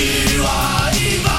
you are evil.